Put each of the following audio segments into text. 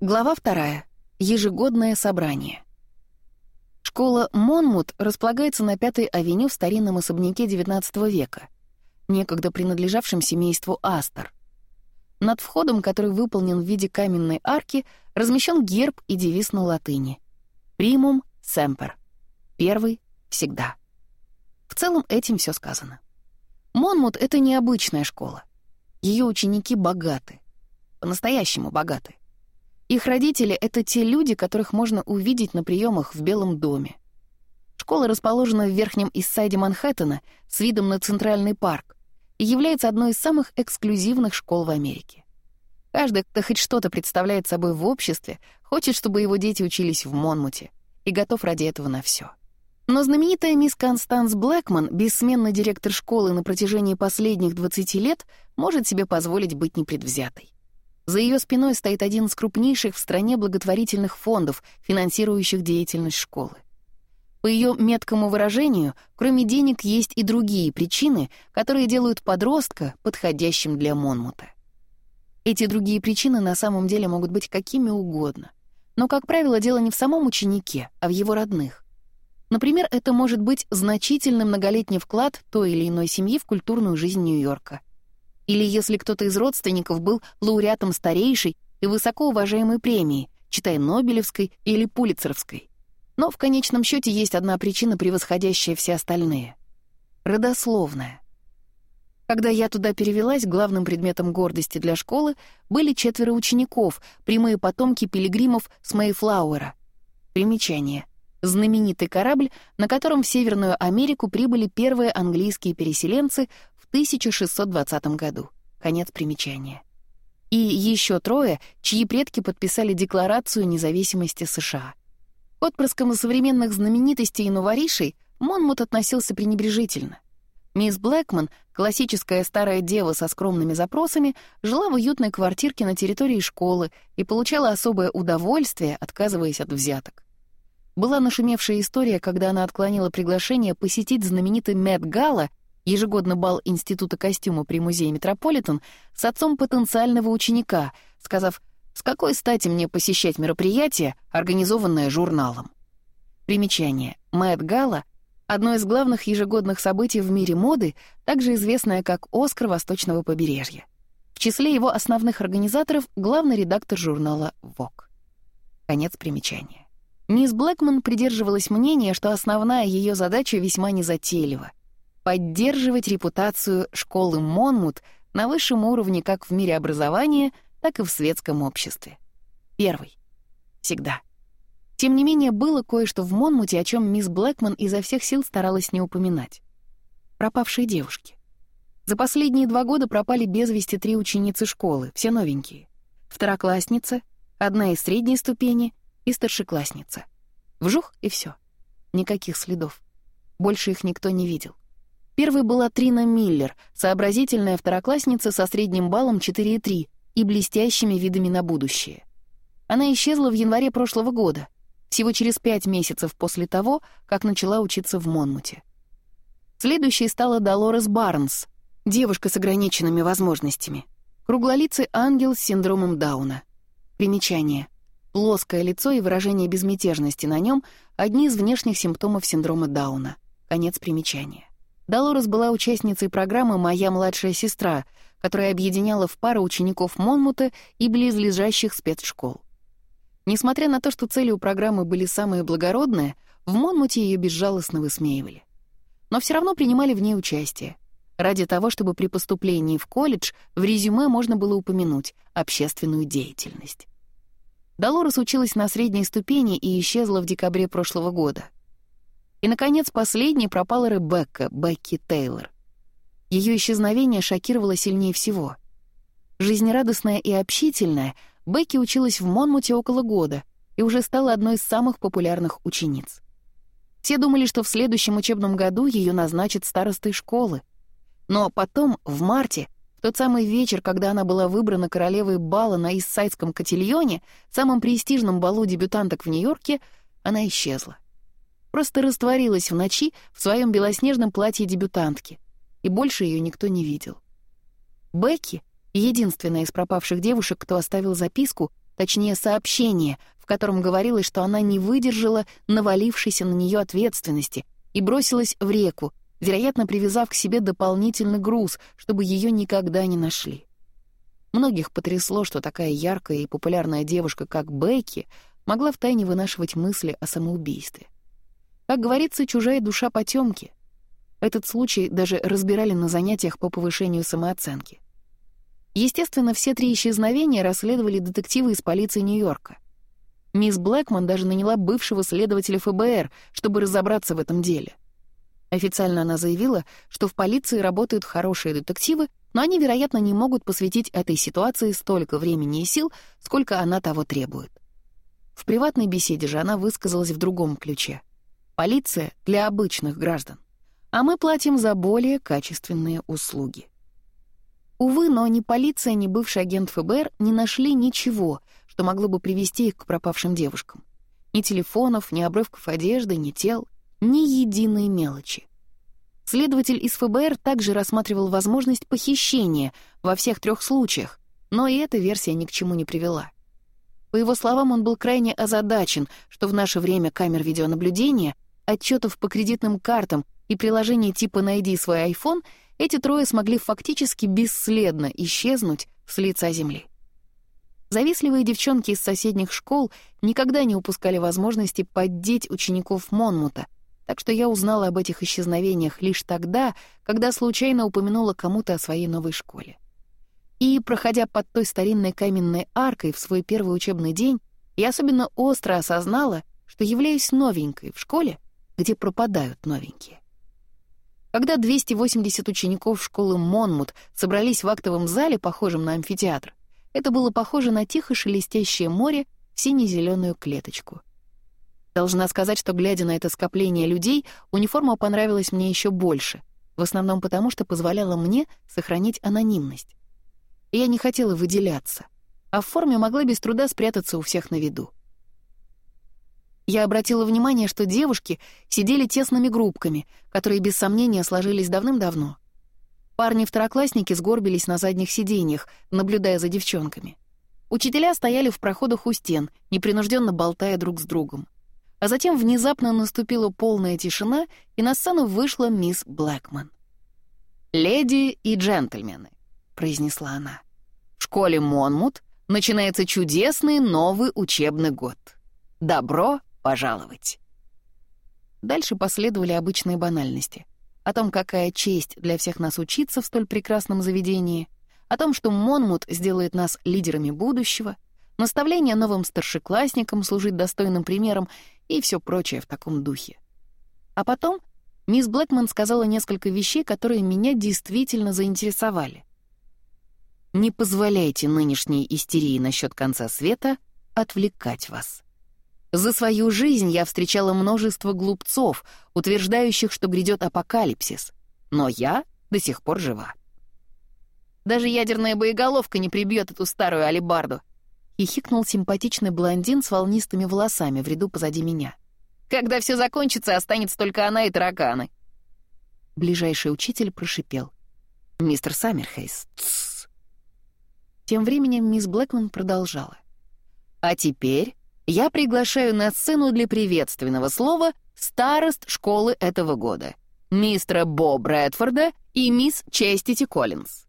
Глава вторая. Ежегодное собрание. Школа Монмут располагается на Пятой авеню в старинном особняке XIX века, некогда принадлежавшем семейству Астер. Над входом, который выполнен в виде каменной арки, размещен герб и девиз на латыни. «Примум semper» — «Первый всегда». В целом этим все сказано. Монмут — это необычная школа. Ее ученики богаты. По-настоящему богаты. Их родители — это те люди, которых можно увидеть на приемах в Белом доме. Школа расположена в верхнем Иссайде Манхэттена с видом на Центральный парк и является одной из самых эксклюзивных школ в Америке. Каждый, кто хоть что-то представляет собой в обществе, хочет, чтобы его дети учились в Монмуте и готов ради этого на все. Но знаменитая мисс Констанс Блэкман, бессменный директор школы на протяжении последних 20 лет, может себе позволить быть непредвзятой. За ее спиной стоит один из крупнейших в стране благотворительных фондов, финансирующих деятельность школы. По ее меткому выражению, кроме денег есть и другие причины, которые делают подростка подходящим для Монмута. Эти другие причины на самом деле могут быть какими угодно. Но, как правило, дело не в самом ученике, а в его родных. Например, это может быть значительный многолетний вклад той или иной семьи в культурную жизнь Нью-Йорка — или если кто-то из родственников был лауреатом старейшей и высокоуважаемой премии, читай Нобелевской или Пулицеровской. Но в конечном счете есть одна причина, превосходящая все остальные. Родословная. Когда я туда перевелась, главным предметом гордости для школы были четверо учеников, прямые потомки пилигримов с Мейфлауэра. Примечание. Знаменитый корабль, на котором в Северную Америку прибыли первые английские переселенцы 1620 году. Конец примечания. И еще трое, чьи предки подписали Декларацию независимости США. К отпрыскам современных знаменитостей и новоришей Монмут относился пренебрежительно. Мисс Блэкман, классическая старая дева со скромными запросами, жила в уютной квартирке на территории школы и получала особое удовольствие, отказываясь от взяток. Была нашумевшая история, когда она отклонила приглашение посетить знаменитый Мэтт Гала Ежегодный бал Института костюма при музее «Метрополитен» с отцом потенциального ученика, сказав «С какой стати мне посещать мероприятие, организованное журналом?» Примечание. Мэтт Гала — одно из главных ежегодных событий в мире моды, также известное как «Оскар Восточного побережья». В числе его основных организаторов — главный редактор журнала «Вок». Конец примечания. Мисс Блэкман придерживалась мнения, что основная ее задача весьма незатейлива поддерживать репутацию школы Монмут на высшем уровне как в мире образования, так и в светском обществе. Первый. Всегда. Тем не менее, было кое-что в Монмуте, о чем мисс Блэкман изо всех сил старалась не упоминать. Пропавшие девушки. За последние два года пропали без вести три ученицы школы, все новенькие. Второклассница, одна из средней ступени и старшеклассница. Вжух, и все. Никаких следов. Больше их никто не видел. Первой была Трина Миллер, сообразительная второклассница со средним баллом 4,3 и блестящими видами на будущее. Она исчезла в январе прошлого года, всего через пять месяцев после того, как начала учиться в Монмуте. Следующей стала Долорес Барнс, девушка с ограниченными возможностями. Круглолицый ангел с синдромом Дауна. Примечание. Плоское лицо и выражение безмятежности на нем — одни из внешних симптомов синдрома Дауна. Конец примечания. Долорес была участницей программы «Моя младшая сестра», которая объединяла в пару учеников Монмута и близлежащих спецшкол. Несмотря на то, что цели у программы были самые благородные, в Монмуте ее безжалостно высмеивали. Но все равно принимали в ней участие. Ради того, чтобы при поступлении в колледж в резюме можно было упомянуть общественную деятельность. Долорес училась на средней ступени и исчезла в декабре прошлого года — и, наконец, последней пропала Ребекка, Бекки Тейлор. Ее исчезновение шокировало сильнее всего. Жизнерадостная и общительная, Бекки училась в Монмуте около года и уже стала одной из самых популярных учениц. Все думали, что в следующем учебном году ее назначат старостой школы. Но потом, в марте, в тот самый вечер, когда она была выбрана королевой бала на Иссайдском котельоне, самом престижном балу дебютанток в Нью-Йорке, она исчезла просто растворилась в ночи в своем белоснежном платье дебютантки, и больше ее никто не видел. Бекки, единственная из пропавших девушек, кто оставил записку, точнее сообщение, в котором говорилось, что она не выдержала навалившейся на нее ответственности и бросилась в реку, вероятно, привязав к себе дополнительный груз, чтобы ее никогда не нашли. Многих потрясло, что такая яркая и популярная девушка, как Бекки, могла втайне вынашивать мысли о самоубийстве. Как говорится, чужая душа потемки. Этот случай даже разбирали на занятиях по повышению самооценки. Естественно, все три исчезновения расследовали детективы из полиции Нью-Йорка. Мисс Блэкман даже наняла бывшего следователя ФБР, чтобы разобраться в этом деле. Официально она заявила, что в полиции работают хорошие детективы, но они, вероятно, не могут посвятить этой ситуации столько времени и сил, сколько она того требует. В приватной беседе же она высказалась в другом ключе — Полиция для обычных граждан. А мы платим за более качественные услуги. Увы, но ни полиция, ни бывший агент ФБР не нашли ничего, что могло бы привести их к пропавшим девушкам. Ни телефонов, ни обрывков одежды, ни тел, ни единой мелочи. Следователь из ФБР также рассматривал возможность похищения во всех трех случаях, но и эта версия ни к чему не привела. По его словам, он был крайне озадачен, что в наше время камер видеонаблюдения — отчетов по кредитным картам и приложений типа «Найди свой iPhone», эти трое смогли фактически бесследно исчезнуть с лица земли. Завистливые девчонки из соседних школ никогда не упускали возможности поддеть учеников Монмута, так что я узнала об этих исчезновениях лишь тогда, когда случайно упомянула кому-то о своей новой школе. И, проходя под той старинной каменной аркой в свой первый учебный день, я особенно остро осознала, что являюсь новенькой в школе, где пропадают новенькие. Когда 280 учеников школы Монмут собрались в актовом зале, похожем на амфитеатр, это было похоже на тихо шелестящее море в сине-зеленую клеточку. Должна сказать, что, глядя на это скопление людей, униформа понравилась мне еще больше, в основном потому, что позволяла мне сохранить анонимность. Я не хотела выделяться, а в форме могла без труда спрятаться у всех на виду. Я обратила внимание, что девушки сидели тесными группками, которые без сомнения сложились давным-давно. Парни-второклассники сгорбились на задних сиденьях, наблюдая за девчонками. Учителя стояли в проходах у стен, непринужденно болтая друг с другом. А затем внезапно наступила полная тишина, и на сцену вышла мисс Блэкман. «Леди и джентльмены», — произнесла она, — «в школе Монмут начинается чудесный новый учебный год. Добро пожаловать. Дальше последовали обычные банальности. О том, какая честь для всех нас учиться в столь прекрасном заведении, о том, что Монмут сделает нас лидерами будущего, наставление новым старшеклассникам служить достойным примером и все прочее в таком духе. А потом мисс Блэкман сказала несколько вещей, которые меня действительно заинтересовали. «Не позволяйте нынешней истерии насчет конца света отвлекать вас». За свою жизнь я встречала множество глупцов, утверждающих, что грядет апокалипсис. Но я до сих пор жива. Даже ядерная боеголовка не прибьет эту старую алебарду. И симпатичный блондин с волнистыми волосами в ряду позади меня. Когда все закончится, останется только она и тараканы. Ближайший учитель прошипел. «Мистер Саммерхейс, тссс!» Тем временем мисс Блэкман продолжала. «А теперь я приглашаю на сцену для приветственного слова старост школы этого года, мистера Бо Брэдфорда и мисс Честити Коллинз.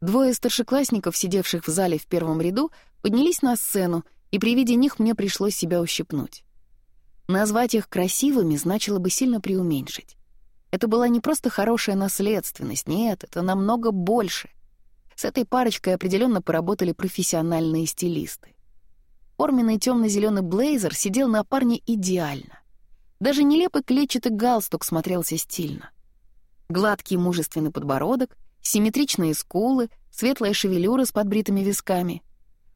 Двое старшеклассников, сидевших в зале в первом ряду, поднялись на сцену, и при виде них мне пришлось себя ущипнуть. Назвать их красивыми значило бы сильно преуменьшить. Это была не просто хорошая наследственность, нет, это намного больше. С этой парочкой определенно поработали профессиональные стилисты. Форменный темно-зеленый блейзер сидел на парне идеально. Даже нелепый клетчатый галстук смотрелся стильно. Гладкий мужественный подбородок, симметричные скулы, светлая шевелюра с подбритыми висками.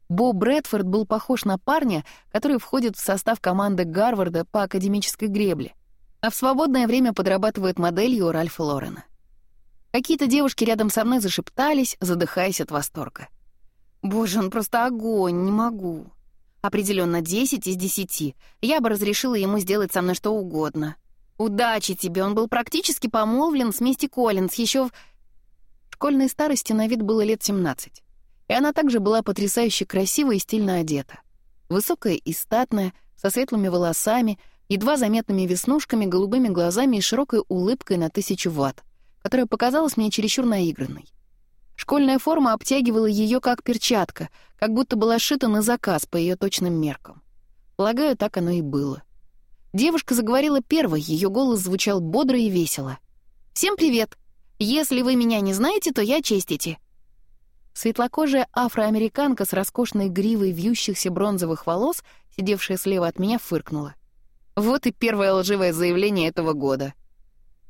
Бо Брэдфорд был похож на парня, который входит в состав команды Гарварда по академической гребле, а в свободное время подрабатывает моделью Ральфа Лорена. Какие-то девушки рядом со мной зашептались, задыхаясь от восторга. «Боже, он просто огонь, не могу!» Определенно 10 из 10. Я бы разрешила ему сделать со мной что угодно. Удачи тебе, он был практически помолвлен с Мисти Коллинс, еще в... Школьной старости на вид было лет 17. И она также была потрясающе красива и стильно одета. Высокая и статная, со светлыми волосами, едва заметными веснушками, голубыми глазами и широкой улыбкой на тысячу ватт, которая показалась мне чересчур наигранной. Школьная форма обтягивала ее как перчатка, как будто была шита на заказ по ее точным меркам. Полагаю, так оно и было. Девушка заговорила первой, ее голос звучал бодро и весело. «Всем привет! Если вы меня не знаете, то я честите!» Светлокожая афроамериканка с роскошной гривой вьющихся бронзовых волос, сидевшая слева от меня, фыркнула. «Вот и первое лживое заявление этого года!»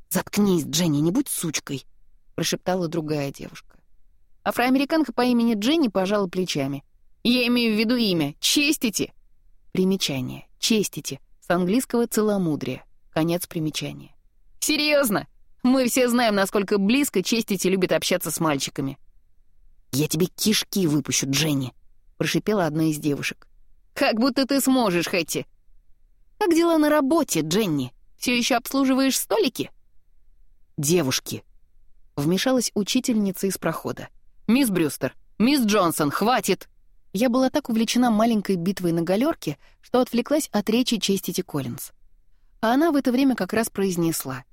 «Заткнись, Дженни, не будь сучкой!» — прошептала другая девушка. Афроамериканка по имени Дженни пожала плечами. «Я имею в виду имя. Честите!» Примечание. Честите. С английского «целомудрие». Конец примечания. «Серьезно? Мы все знаем, насколько близко честите любит общаться с мальчиками». «Я тебе кишки выпущу, Дженни», — прошипела одна из девушек. «Как будто ты сможешь, Хэтти». «Как дела на работе, Дженни? Все еще обслуживаешь столики?» «Девушки», — вмешалась учительница из прохода. «Мисс Брюстер! Мисс Джонсон, хватит!» Я была так увлечена маленькой битвой на галерке, что отвлеклась от речи Честити Коллинз. А она в это время как раз произнесла.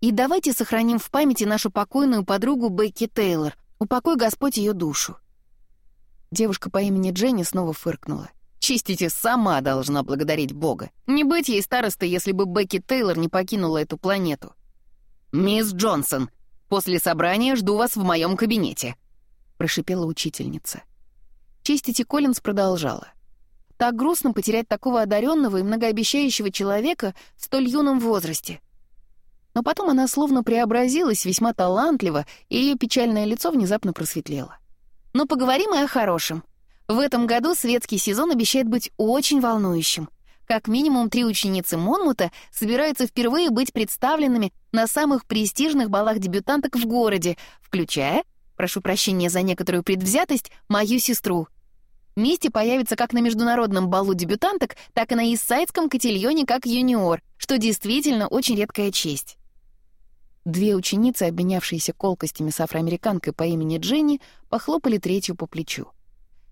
«И давайте сохраним в памяти нашу покойную подругу Бекки Тейлор. Упокой Господь ее душу». Девушка по имени Дженни снова фыркнула. «Чистите сама должна благодарить Бога. Не быть ей старостой, если бы Бекки Тейлор не покинула эту планету». «Мисс Джонсон, после собрания жду вас в моем кабинете», прошипела учительница. Чистить Коллинз продолжала. Так грустно потерять такого одаренного и многообещающего человека в столь юном возрасте. Но потом она словно преобразилась весьма талантливо, и ее печальное лицо внезапно просветлело. Но поговорим и о хорошем. В этом году светский сезон обещает быть очень волнующим. Как минимум три ученицы Монмута собираются впервые быть представленными на самых престижных балах дебютанток в городе, включая прошу прощения за некоторую предвзятость, мою сестру. Мисти появится как на международном балу дебютанток, так и на иссайдском котельоне как юниор, что действительно очень редкая честь. Две ученицы, обменявшиеся колкостями с афроамериканкой по имени Дженни, похлопали третью по плечу.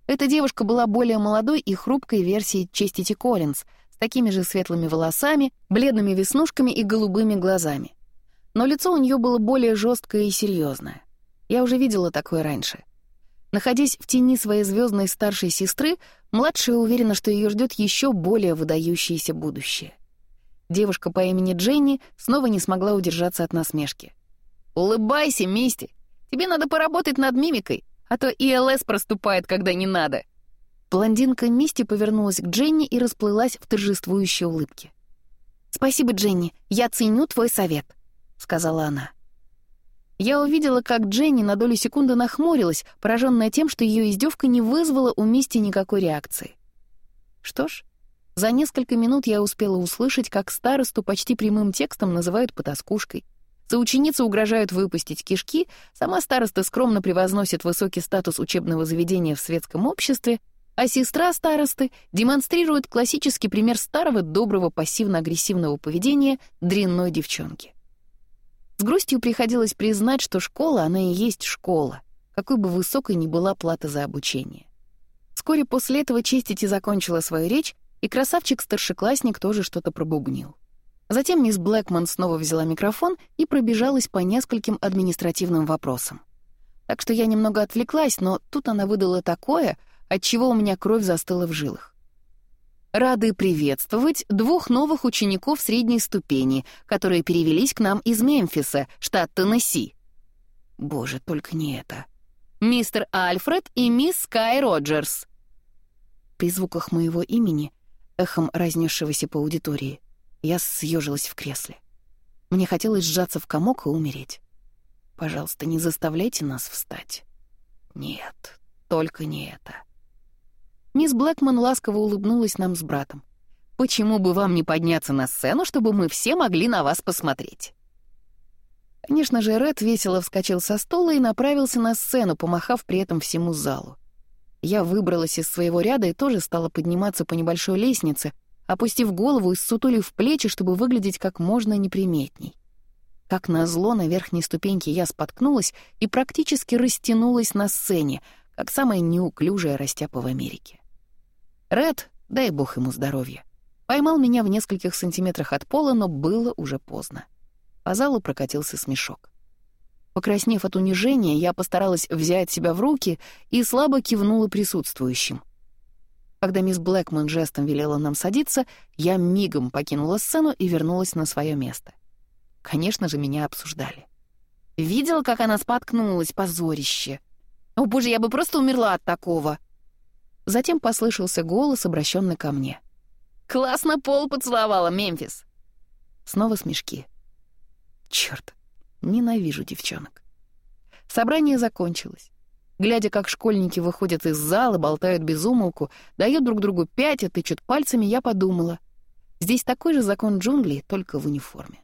Эта девушка была более молодой и хрупкой версией Честити Коллинз, с такими же светлыми волосами, бледными веснушками и голубыми глазами. Но лицо у нее было более жесткое и серьезное. Я уже видела такое раньше. Находясь в тени своей звездной старшей сестры, младшая уверена, что ее ждет еще более выдающееся будущее. Девушка по имени Дженни снова не смогла удержаться от насмешки. «Улыбайся, Мисти! Тебе надо поработать над мимикой, а то ИЛС проступает, когда не надо!» Блондинка Мисти повернулась к Дженни и расплылась в торжествующей улыбке. «Спасибо, Дженни, я ценю твой совет», — сказала она. Я увидела, как Дженни на долю секунды нахмурилась, пораженная тем, что ее издевка не вызвала у Мисти никакой реакции. Что ж, за несколько минут я успела услышать, как старосту почти прямым текстом называют потаскушкой. за ученицы угрожают выпустить кишки, сама староста скромно превозносит высокий статус учебного заведения в светском обществе, а сестра старосты демонстрирует классический пример старого доброго пассивно-агрессивного поведения дрянной девчонки. С грустью приходилось признать, что школа, она и есть школа, какой бы высокой ни была плата за обучение. Вскоре после этого Чистити закончила свою речь, и красавчик-старшеклассник тоже что-то пробубнил. Затем мисс Блэкман снова взяла микрофон и пробежалась по нескольким административным вопросам. Так что я немного отвлеклась, но тут она выдала такое, от чего у меня кровь застыла в жилах. Рады приветствовать двух новых учеников средней ступени, которые перевелись к нам из Мемфиса, штат Теннесси. Боже, только не это. Мистер Альфред и мисс Скай Роджерс. При звуках моего имени, эхом разнесшегося по аудитории, я съежилась в кресле. Мне хотелось сжаться в комок и умереть. Пожалуйста, не заставляйте нас встать. Нет, только не это. Мисс Блэкман ласково улыбнулась нам с братом. «Почему бы вам не подняться на сцену, чтобы мы все могли на вас посмотреть?» Конечно же, Ред весело вскочил со стола и направился на сцену, помахав при этом всему залу. Я выбралась из своего ряда и тоже стала подниматься по небольшой лестнице, опустив голову и ссутулив плечи, чтобы выглядеть как можно неприметней. Как назло, на верхней ступеньке я споткнулась и практически растянулась на сцене, как самая неуклюжая растяпа в Америке. Ред, дай бог ему здоровья, поймал меня в нескольких сантиметрах от пола, но было уже поздно. По залу прокатился смешок. Покраснев от унижения, я постаралась взять себя в руки и слабо кивнула присутствующим. Когда мисс Блэкман жестом велела нам садиться, я мигом покинула сцену и вернулась на свое место. Конечно же, меня обсуждали. Видела, как она споткнулась, позорище. О, боже, я бы просто умерла от такого. Затем послышался голос, обращенный ко мне. «Классно пол поцеловала, Мемфис!» Снова смешки. Черт, ненавижу девчонок. Собрание закончилось. Глядя, как школьники выходят из зала, болтают без умолку, дают друг другу пять и тычут пальцами, я подумала. Здесь такой же закон джунглей, только в униформе.